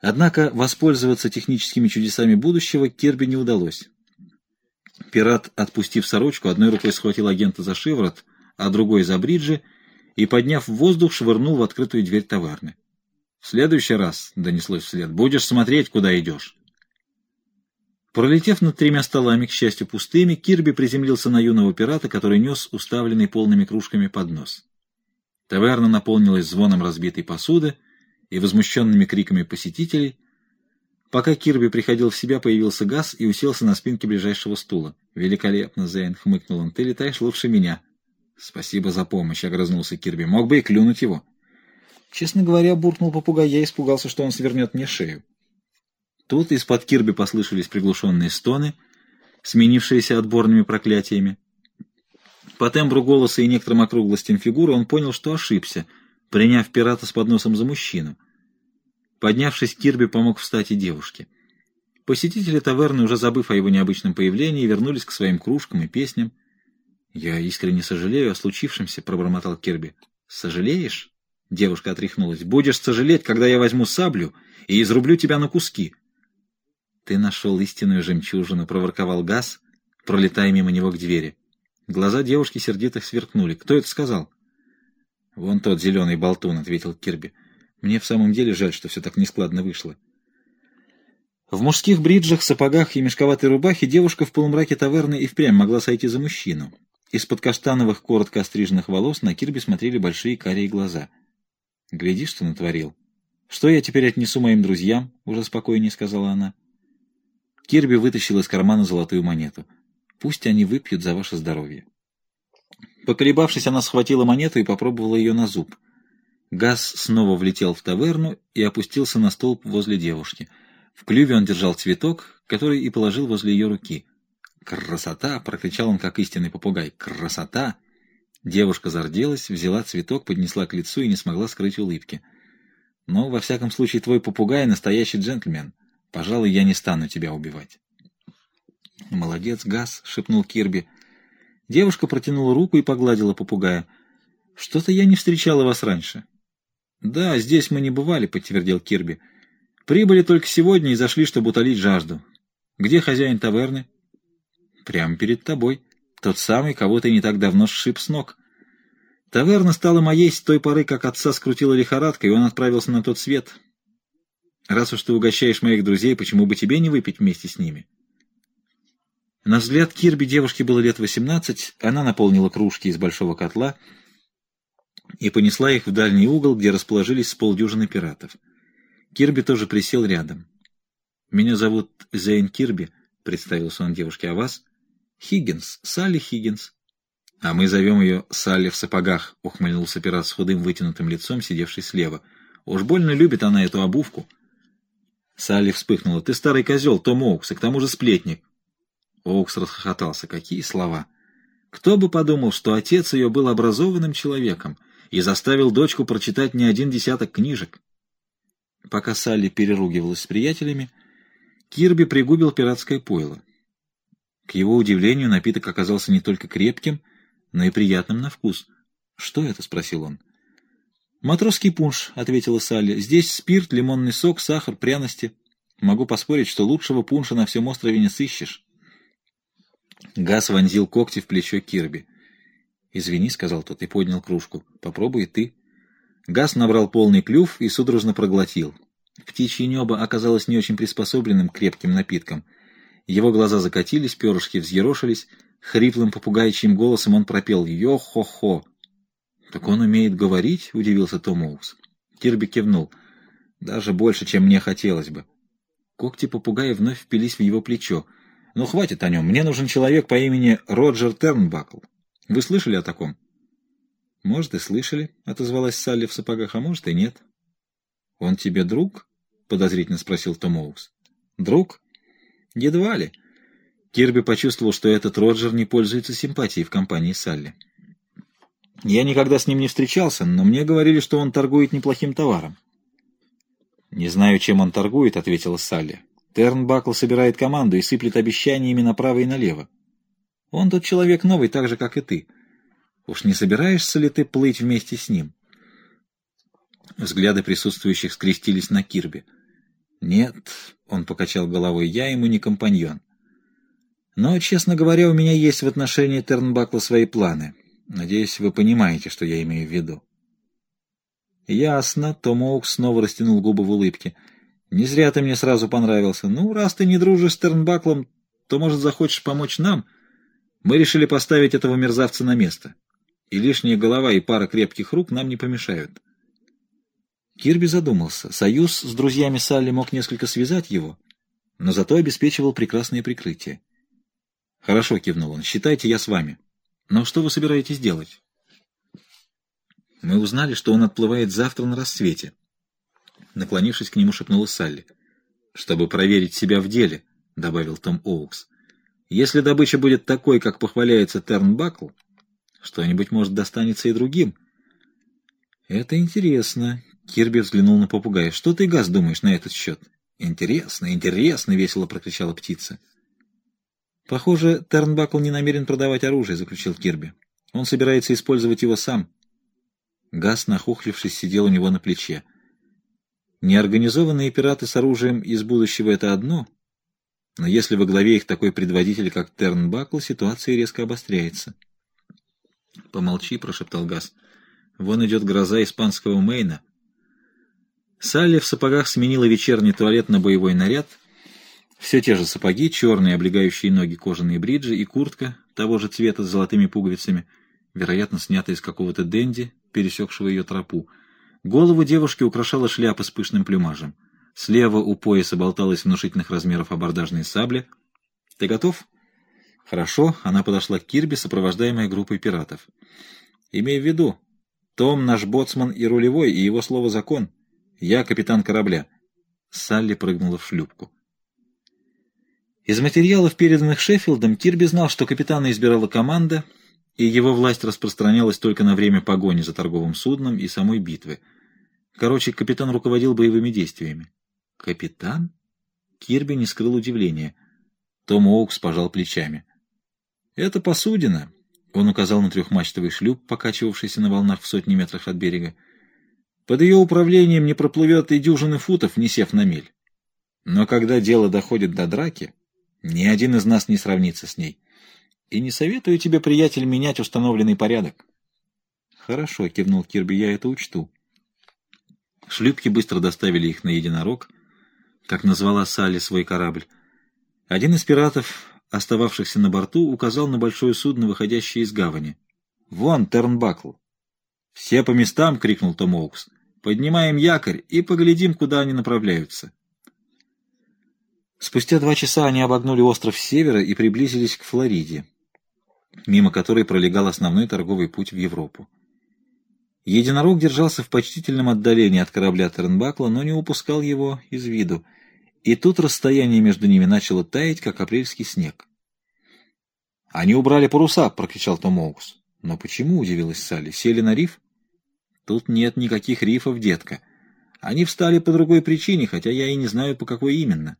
Однако воспользоваться техническими чудесами будущего Кирби не удалось. Пират, отпустив сорочку, одной рукой схватил агента за шиворот, а другой за бриджи и, подняв в воздух, швырнул в открытую дверь товарны. — В следующий раз, — донеслось вслед, — будешь смотреть, куда идешь. Пролетев над тремя столами, к счастью, пустыми, Кирби приземлился на юного пирата, который нес уставленный полными кружками поднос. Таверна наполнилась звоном разбитой посуды и возмущенными криками посетителей. Пока Кирби приходил в себя, появился Газ и уселся на спинке ближайшего стула. «Великолепно, Зейн!» — хмыкнул он. «Ты летаешь лучше меня». «Спасибо за помощь», — огрызнулся Кирби. «Мог бы и клюнуть его». Честно говоря, буркнул попугай, я испугался, что он свернет мне шею. Тут из-под Кирби послышались приглушенные стоны, сменившиеся отборными проклятиями. По тембру голоса и некоторым округлостям фигуры он понял, что ошибся, приняв пирата с подносом за мужчину. Поднявшись, Кирби помог встать и девушке. Посетители таверны, уже забыв о его необычном появлении, вернулись к своим кружкам и песням. «Я искренне сожалею о случившемся», — пробормотал Кирби. «Сожалеешь?» — девушка отряхнулась. «Будешь сожалеть, когда я возьму саблю и изрублю тебя на куски». «Ты нашел истинную жемчужину», — проворковал Газ, пролетая мимо него к двери. Глаза девушки сердито сверкнули. «Кто это сказал?» «Вон тот зеленый болтун», — ответил Кирби. «Мне в самом деле жаль, что все так нескладно вышло». В мужских бриджах, сапогах и мешковатой рубахе девушка в полумраке таверны и впрямь могла сойти за мужчину. Из-под каштановых, коротко остриженных волос на Кирби смотрели большие карие глаза. «Гляди, что натворил». «Что я теперь отнесу моим друзьям?» — уже спокойнее сказала она. Кирби вытащил из кармана золотую монету. «Пусть они выпьют за ваше здоровье». Поколебавшись, она схватила монету и попробовала ее на зуб. Газ снова влетел в таверну и опустился на столб возле девушки. В клюве он держал цветок, который и положил возле ее руки. «Красота!» — прокричал он, как истинный попугай. «Красота!» Девушка зарделась, взяла цветок, поднесла к лицу и не смогла скрыть улыбки. «Но, во всяком случае, твой попугай — настоящий джентльмен. Пожалуй, я не стану тебя убивать. «Молодец, Газ», — шепнул Кирби. Девушка протянула руку и погладила попугая. «Что-то я не встречала вас раньше». «Да, здесь мы не бывали», — подтвердил Кирби. «Прибыли только сегодня и зашли, чтобы утолить жажду. Где хозяин таверны?» «Прямо перед тобой. Тот самый, кого ты не так давно сшиб с ног. Таверна стала моей с той поры, как отца скрутила лихорадка, и он отправился на тот свет. Раз уж ты угощаешь моих друзей, почему бы тебе не выпить вместе с ними? На взгляд Кирби девушке было лет восемнадцать, она наполнила кружки из большого котла и понесла их в дальний угол, где расположились с полдюжины пиратов. Кирби тоже присел рядом. «Меня зовут Зейн Кирби», — представился он девушке, — «а вас?» «Хиггинс, Салли Хиггинс». «А мы зовем ее Салли в сапогах», — ухмыльнулся пират с худым вытянутым лицом, сидевший слева. «Уж больно любит она эту обувку». Салли вспыхнула. «Ты старый козел, Том Оукс, и к тому же сплетник». Оукс расхохотался. «Какие слова!» Кто бы подумал, что отец ее был образованным человеком и заставил дочку прочитать не один десяток книжек. Пока Салли переругивалась с приятелями, Кирби пригубил пиратское пойло. К его удивлению, напиток оказался не только крепким, но и приятным на вкус. «Что это?» — спросил он. «Матросский пунш», — ответила Салли. «Здесь спирт, лимонный сок, сахар, пряности. Могу поспорить, что лучшего пунша на всем острове не сыщешь». Газ вонзил когти в плечо Кирби. «Извини», — сказал тот и поднял кружку. «Попробуй ты». Газ набрал полный клюв и судорожно проглотил. Птичье небо оказалось не очень приспособленным к крепким напиткам. Его глаза закатились, перышки взъерошились. Хриплым попугайчьим голосом он пропел «Йо-хо-хо!» «Так он умеет говорить?» — удивился Том Оукс. Кирби кивнул. «Даже больше, чем мне хотелось бы». Когти попугая вновь впились в его плечо. «Ну, хватит о нем. Мне нужен человек по имени Роджер Тернбакл. Вы слышали о таком?» «Может, и слышали», — отозвалась Салли в сапогах, — «а может, и нет». «Он тебе друг?» — подозрительно спросил Том Оукс. «Друг?» «Едва ли». Кирби почувствовал, что этот Роджер не пользуется симпатией в компании Салли. Я никогда с ним не встречался, но мне говорили, что он торгует неплохим товаром. «Не знаю, чем он торгует», — ответила Салли. «Тернбакл собирает команду и сыплет обещаниями направо и налево. Он тот человек новый, так же, как и ты. Уж не собираешься ли ты плыть вместе с ним?» Взгляды присутствующих скрестились на Кирби. Нет, он покачал головой, я ему не компаньон. Но, честно говоря, у меня есть в отношении Тернбакла свои планы. Надеюсь, вы понимаете, что я имею в виду. Ясно, Том снова растянул губы в улыбке. Не зря ты мне сразу понравился. Ну, раз ты не дружишь с Тернбаклом, то, может, захочешь помочь нам? Мы решили поставить этого мерзавца на место. И лишняя голова и пара крепких рук нам не помешают. Кирби задумался. Союз с друзьями Салли мог несколько связать его, но зато обеспечивал прекрасное прикрытие. «Хорошо», — кивнул он, — «считайте, я с вами. Но что вы собираетесь делать?» Мы узнали, что он отплывает завтра на рассвете. Наклонившись к нему, шепнула Салли. «Чтобы проверить себя в деле», — добавил Том Оукс. «Если добыча будет такой, как похваляется Тернбакл, что-нибудь, может, достанется и другим». «Это интересно», Кирби взглянул на попугая. «Что ты, Газ, думаешь на этот счет?» «Интересно, интересно!» — весело прокричала птица. «Похоже, Тернбакл не намерен продавать оружие», — заключил Кирби. «Он собирается использовать его сам». Газ, нахохлившись, сидел у него на плече. Неорганизованные пираты с оружием из будущего — это одно, но если во главе их такой предводитель, как Тернбакл, ситуация резко обостряется. «Помолчи», — прошептал Газ. «Вон идет гроза испанского Мейна. Салли в сапогах сменила вечерний туалет на боевой наряд. Все те же сапоги, черные, облегающие ноги кожаные бриджи и куртка того же цвета с золотыми пуговицами, вероятно, снятая из какого-то денди, пересекшего ее тропу. Голову девушки украшала шляпа с пышным плюмажем. Слева у пояса болталась внушительных размеров абордажная сабля. «Ты готов?» «Хорошо». Она подошла к Кирби, сопровождаемая группой пиратов. «Имей в виду, Том наш боцман и рулевой, и его слово закон». «Я капитан корабля». Салли прыгнула в шлюпку. Из материалов, переданных Шеффилдом, Кирби знал, что капитана избирала команда, и его власть распространялась только на время погони за торговым судном и самой битвы. Короче, капитан руководил боевыми действиями. «Капитан?» Кирби не скрыл удивления. Том Оукс пожал плечами. «Это посудина», — он указал на трехмачтовый шлюп, покачивавшийся на волнах в сотни метрах от берега. Под ее управлением не проплывет и дюжины футов, не сев на мель. Но когда дело доходит до драки, ни один из нас не сравнится с ней. И не советую тебе, приятель, менять установленный порядок. Хорошо, кивнул Кирби, я это учту. Шлюпки быстро доставили их на единорог, как назвала Салли свой корабль. Один из пиратов, остававшихся на борту, указал на большое судно, выходящее из гавани. «Вон, Тернбакл!» «Все по местам!» — крикнул Том Оукс. Поднимаем якорь и поглядим, куда они направляются. Спустя два часа они обогнули остров севера и приблизились к Флориде, мимо которой пролегал основной торговый путь в Европу. Единорог держался в почтительном отдалении от корабля Тернбакла, но не упускал его из виду, и тут расстояние между ними начало таять, как апрельский снег. «Они убрали паруса!» — прокричал Том Оукс. «Но почему?» — удивилась Салли. «Сели на риф?» Тут нет никаких рифов, детка. Они встали по другой причине, хотя я и не знаю, по какой именно.